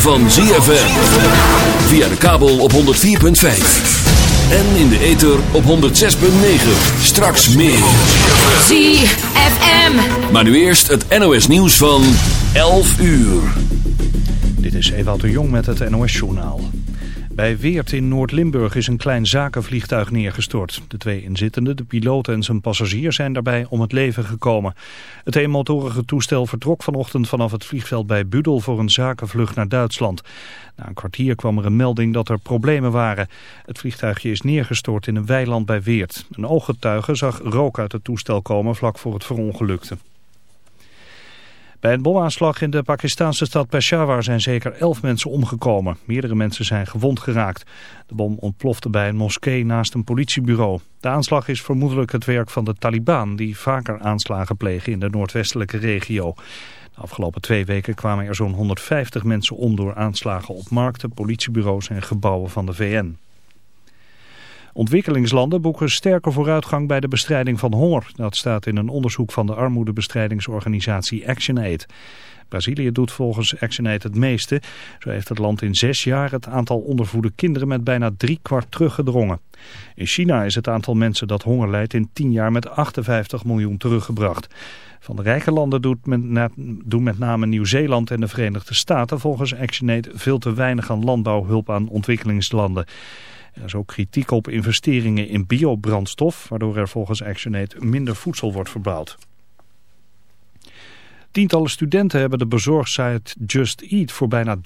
van ZFM. Via de kabel op 104.5. En in de ether op 106.9. Straks meer. ZFM. Maar nu eerst het NOS nieuws van 11 uur. Dit is Ewout de Jong met het NOS-journaal. Bij Weert in Noord-Limburg is een klein zakenvliegtuig neergestort. De twee inzittenden, de piloot en zijn passagier, zijn daarbij om het leven gekomen. Het eenmotorige toestel vertrok vanochtend vanaf het vliegveld bij Budel voor een zakenvlucht naar Duitsland. Na een kwartier kwam er een melding dat er problemen waren. Het vliegtuigje is neergestort in een weiland bij Weert. Een ooggetuige zag rook uit het toestel komen vlak voor het verongelukte. Bij een bomaanslag in de Pakistanse stad Peshawar zijn zeker elf mensen omgekomen. Meerdere mensen zijn gewond geraakt. De bom ontplofte bij een moskee naast een politiebureau. De aanslag is vermoedelijk het werk van de Taliban... die vaker aanslagen plegen in de noordwestelijke regio. De afgelopen twee weken kwamen er zo'n 150 mensen om... door aanslagen op markten, politiebureaus en gebouwen van de VN. Ontwikkelingslanden boeken sterke vooruitgang bij de bestrijding van honger. Dat staat in een onderzoek van de armoedebestrijingsorganisatie ActionAid. Brazilië doet volgens ActionAid het meeste. Zo heeft het land in zes jaar het aantal ondervoede kinderen met bijna drie kwart teruggedrongen. In China is het aantal mensen dat honger lijdt in tien jaar met 58 miljoen teruggebracht. Van de rijke landen doet met, doen met name Nieuw-Zeeland en de Verenigde Staten volgens ActionAid veel te weinig aan landbouwhulp aan ontwikkelingslanden. Er is ook kritiek op investeringen in biobrandstof, waardoor er volgens ActionAid minder voedsel wordt verbouwd. Tientallen studenten hebben de bezorgsite Just Eat voor bijna 30.000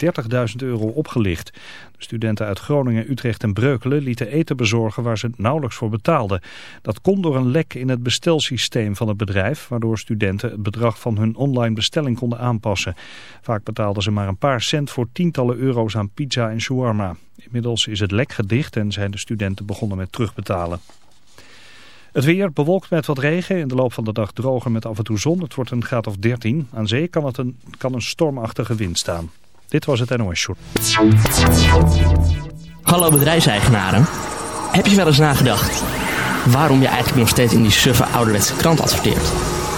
euro opgelicht. De studenten uit Groningen, Utrecht en Breukelen lieten eten bezorgen waar ze nauwelijks voor betaalden. Dat komt door een lek in het bestelsysteem van het bedrijf, waardoor studenten het bedrag van hun online bestelling konden aanpassen. Vaak betaalden ze maar een paar cent voor tientallen euro's aan pizza en shawarma. Inmiddels is het lek gedicht en zijn de studenten begonnen met terugbetalen. Het weer bewolkt met wat regen. In de loop van de dag droger met af en toe zon. Het wordt een graad of 13. Aan zee kan, het een, kan een stormachtige wind staan. Dit was het NOS Short. Hallo bedrijfseigenaren. Heb je wel eens nagedacht waarom je eigenlijk nog steeds in die suffe ouderwetse krant adverteert?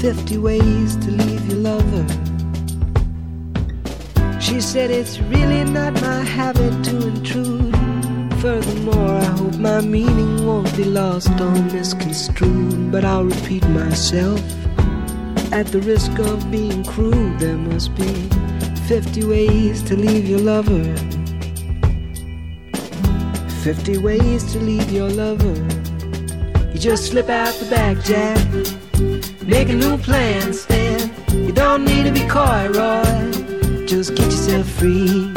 50 ways to leave your lover. She said it's really not my habit to intrude. Furthermore, I hope my meaning won't be lost or misconstrued. But I'll repeat myself at the risk of being crude. There must be 50 ways to leave your lover. 50 ways to leave your lover. You just slip out the back, Jack. Make a new plan, Stan. You don't need to be coy, Roy. Just get yourself free.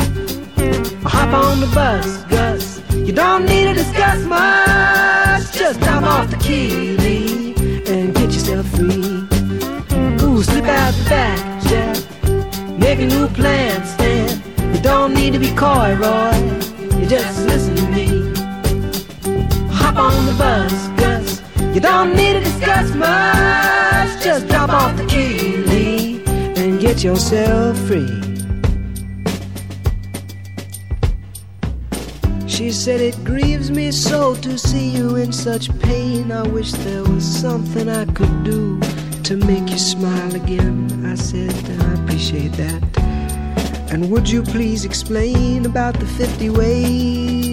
Or hop on the bus, Gus. You don't need to discuss much. Just drop off the key, Lee, and get yourself free. Ooh, slip out the back, Jack. Make a new plan, Stan. You don't need to be coy, Roy. You just listen to me. Hop on the bus, Gus. You don't need to discuss much. Just drop off the key, Lee, and get yourself free. She said, It grieves me so to see you in such pain. I wish there was something I could do to make you smile again. I said, I appreciate that. And would you please explain about the 50 ways?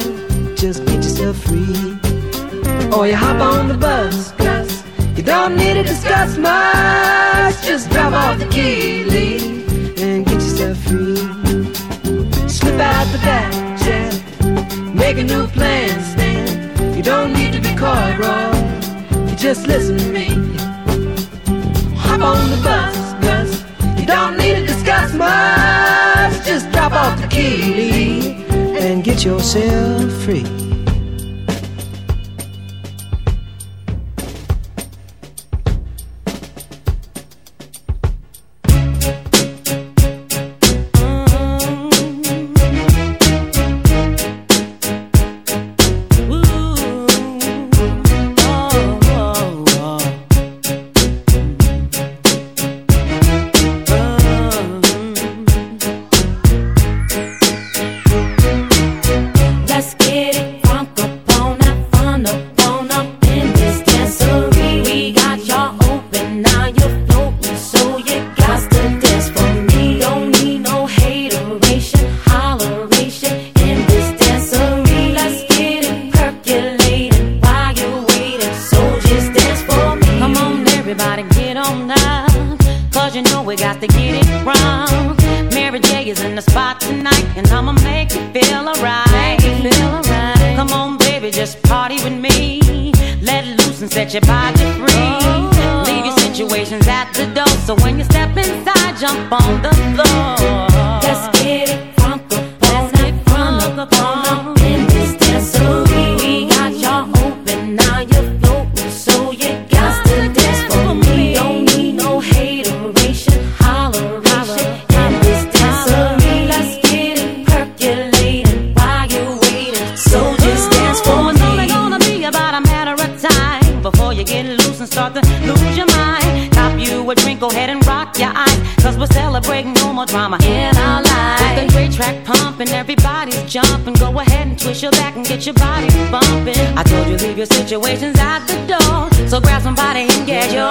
Just get yourself free. Or you hop on the bus, Gus. You don't need to discuss much. Just drop off the key, Lee, and get yourself free. Slip out the back, Jack. Make a new plan, stand. You don't need to be coy, Roy. You just listen to me. Hop on the bus, Gus. You don't need to discuss much. Just drop off the key, Lee, and get yourself free. Situations at the door. So grab somebody and get your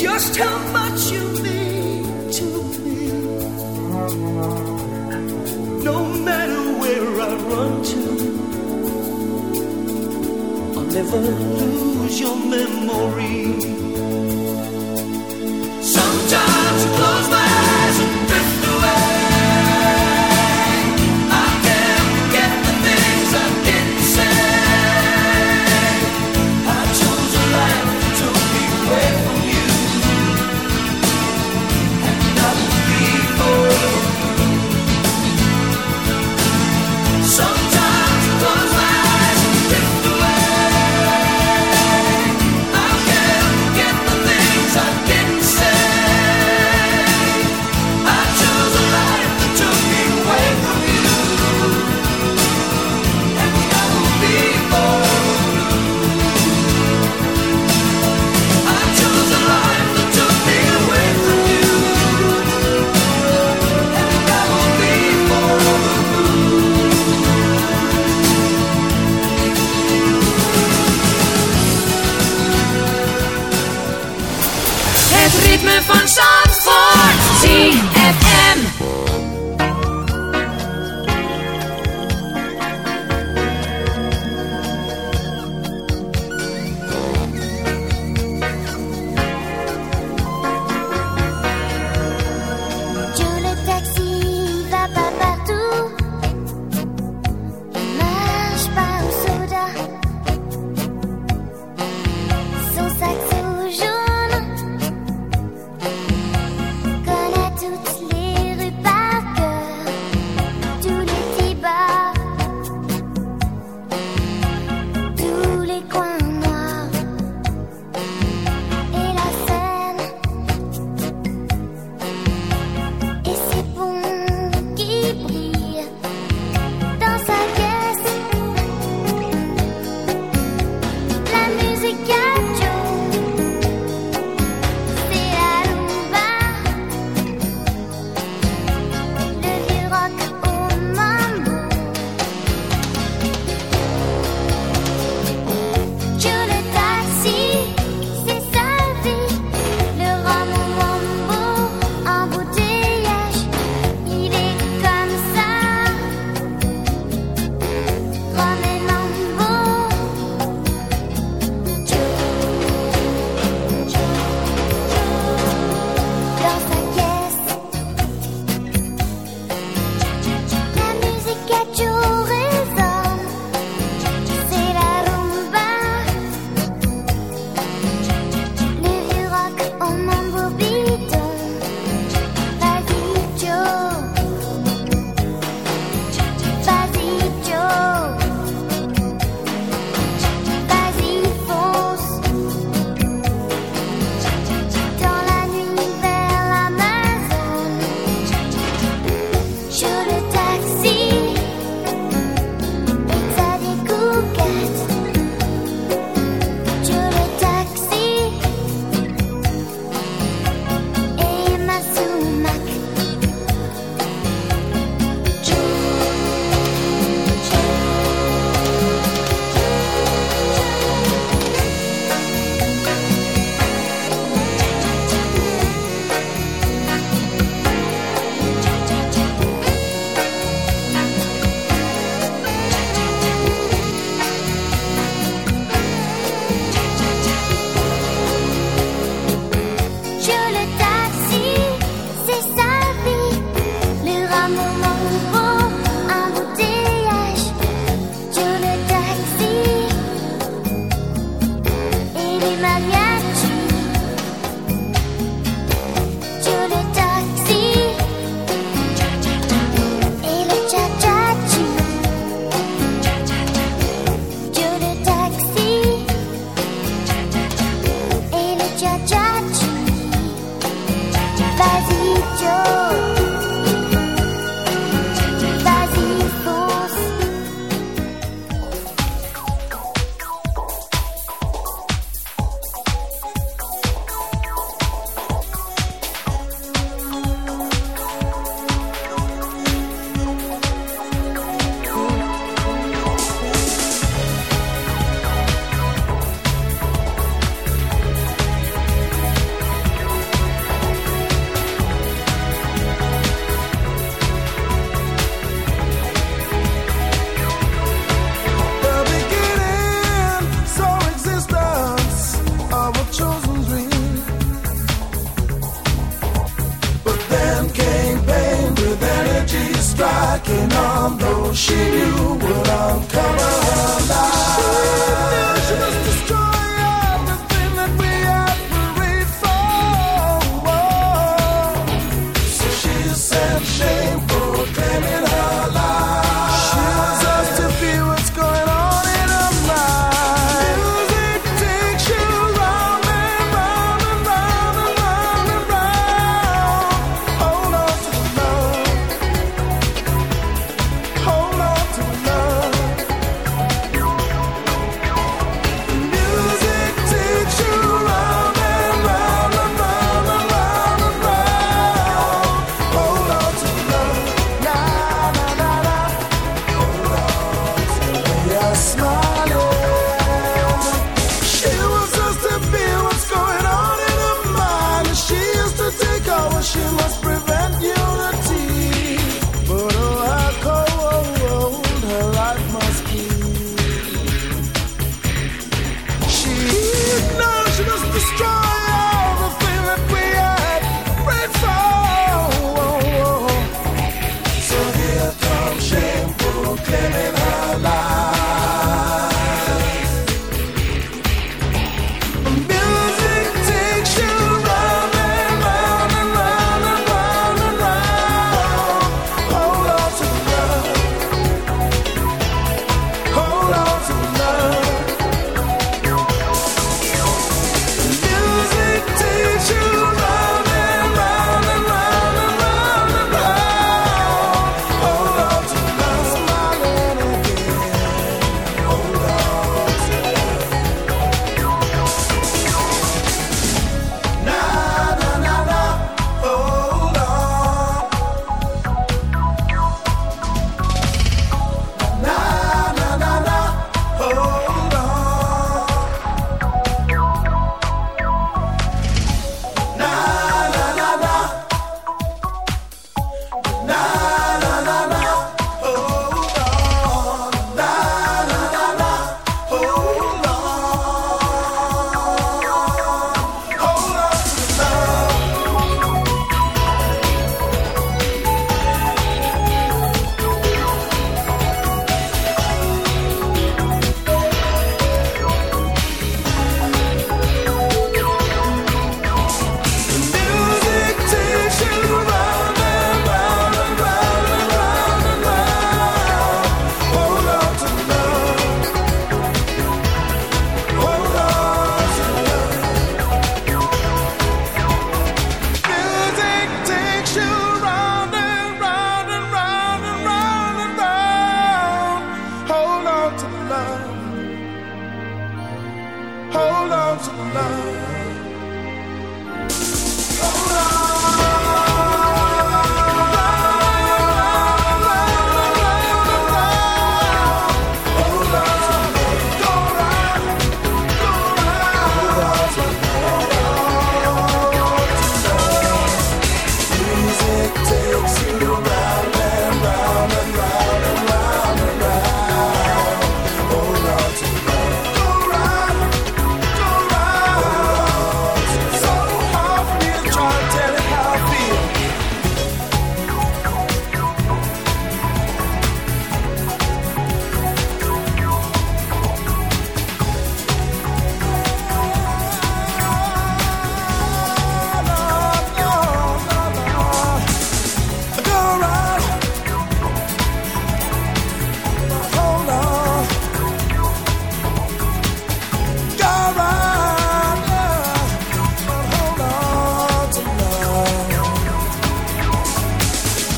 just how much you mean to me. No matter where I run to, I'll never lose your memory.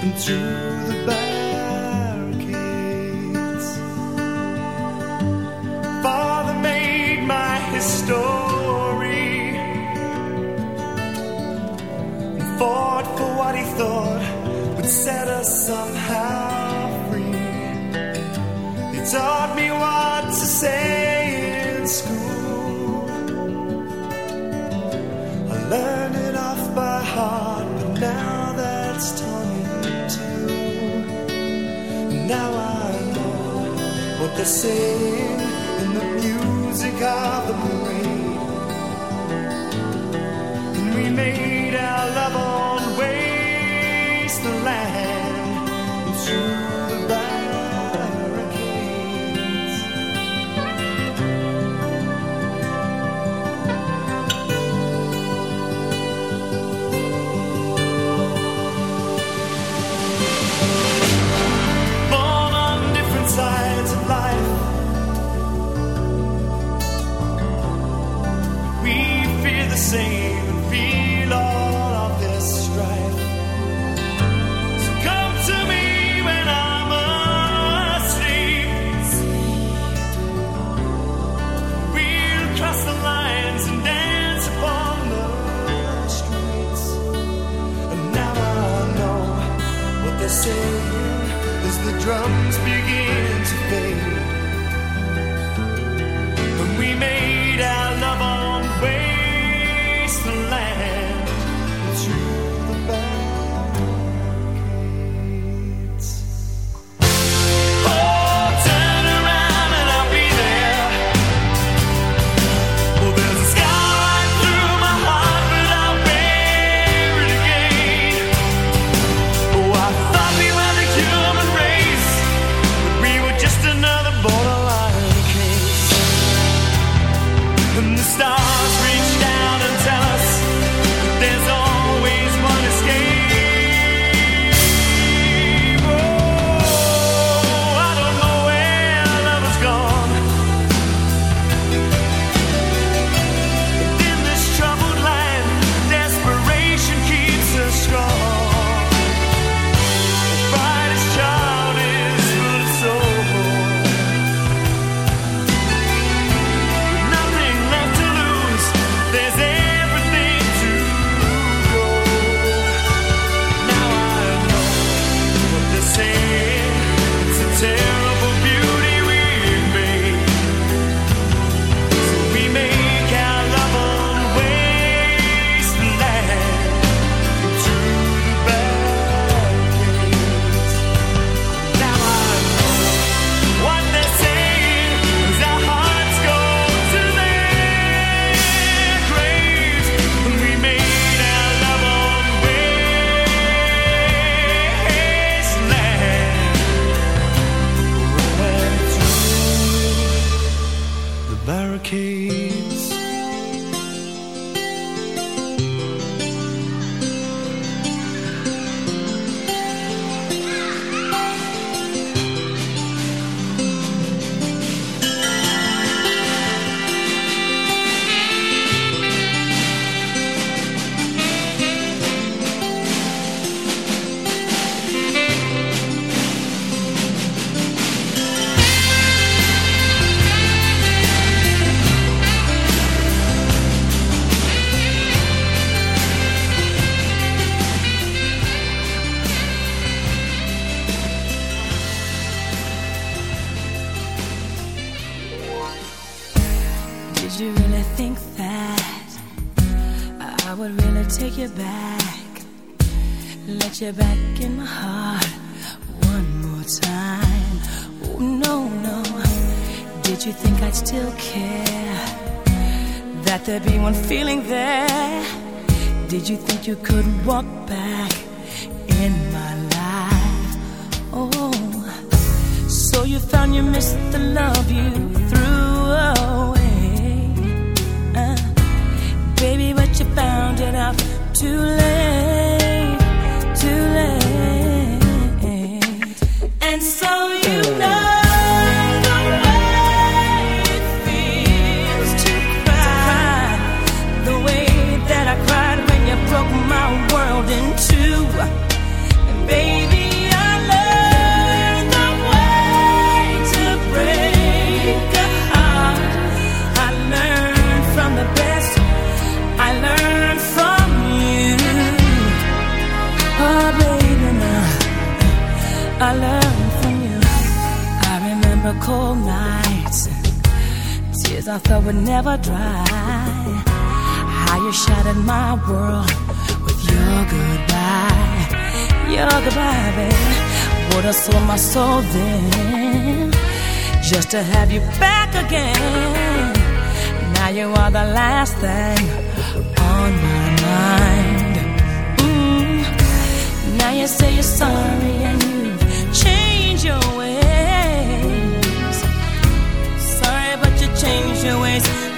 happen to the same in the music of the parade. And we made drum. you could walk back. to have you back again. Now you are the last thing on my mind. Mm. Now you say you're sorry and you change your ways. Sorry, but you change your ways.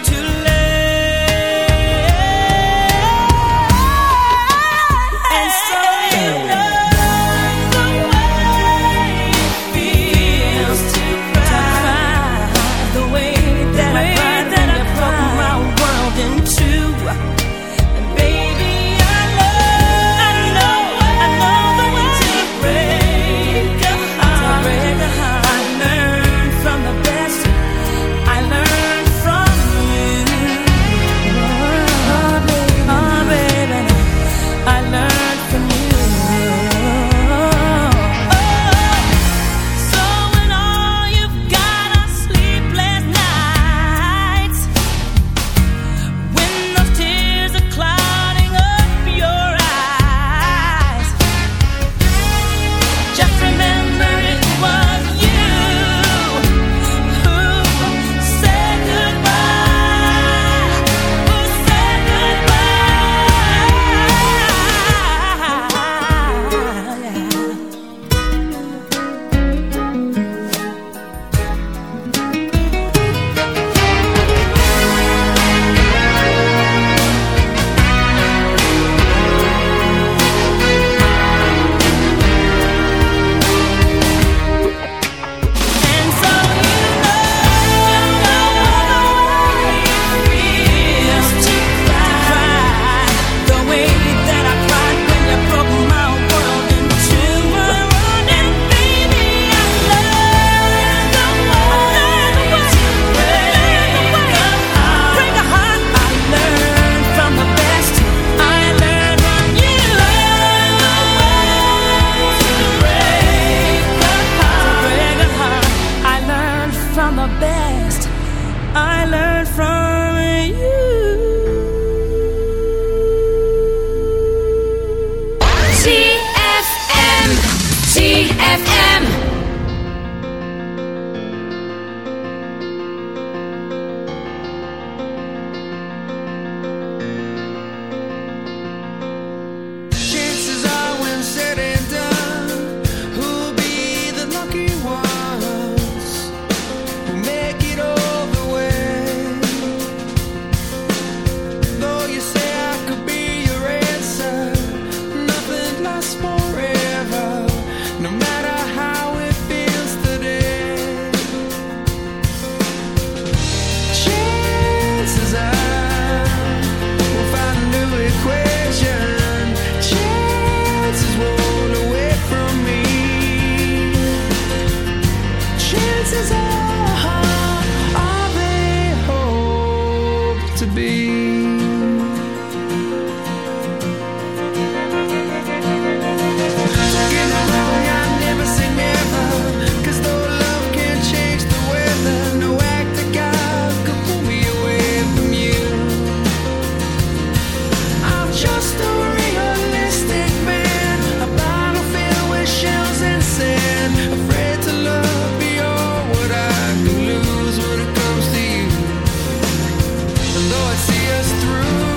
through.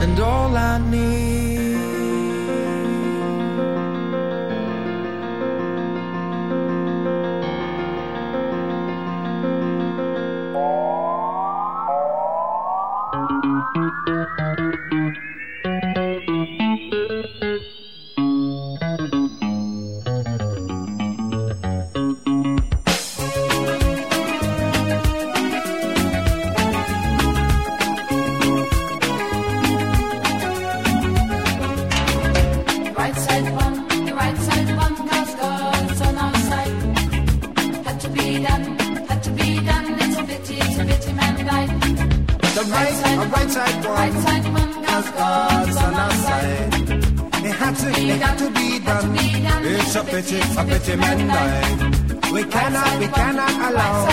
and all I need. got to be done. It's a pity, a pity man. We cannot, we cannot allow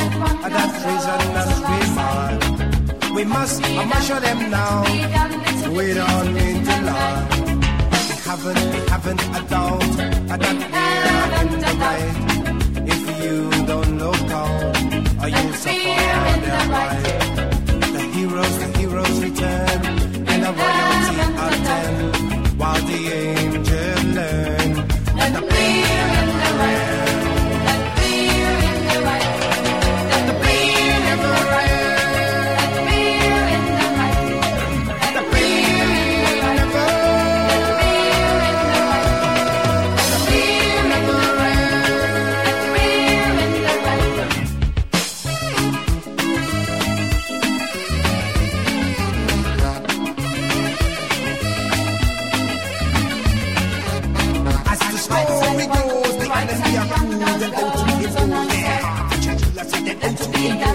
that treason us be mine. We must, I must show them now. We don't need to lie. We haven't, we haven't a doubt that we're in the right. If you don't look out, or you suffer on their right. The heroes, the heroes return, and the royalty attend. Margarita.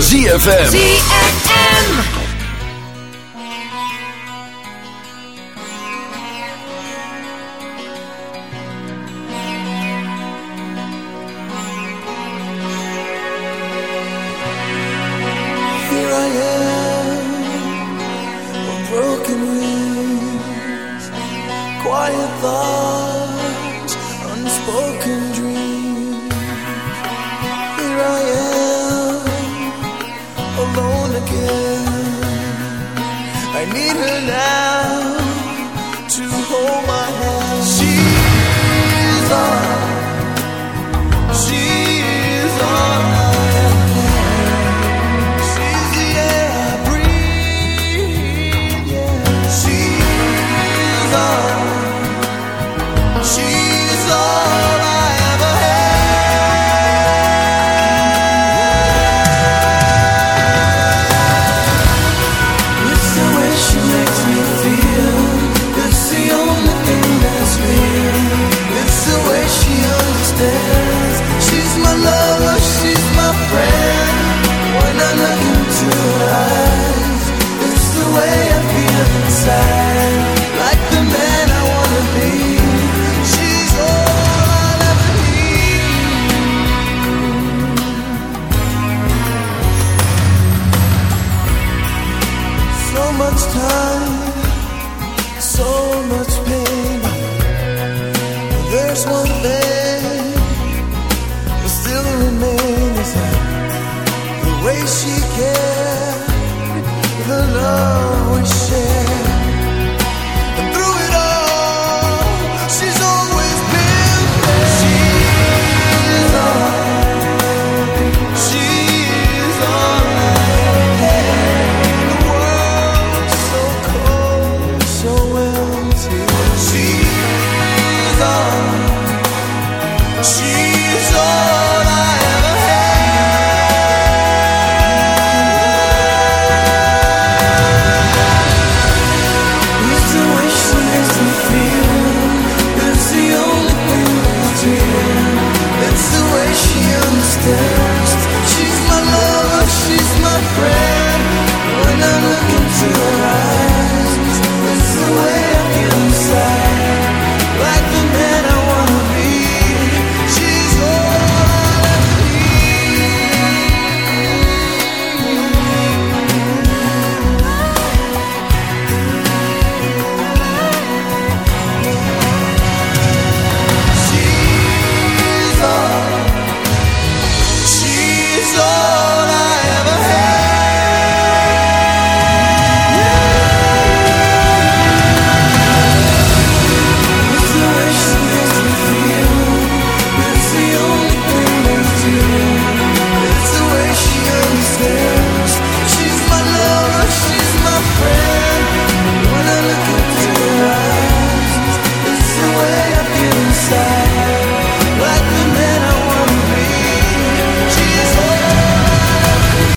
ZFM. ZFM. There's one thing that still remains the way she cared, the love we shared.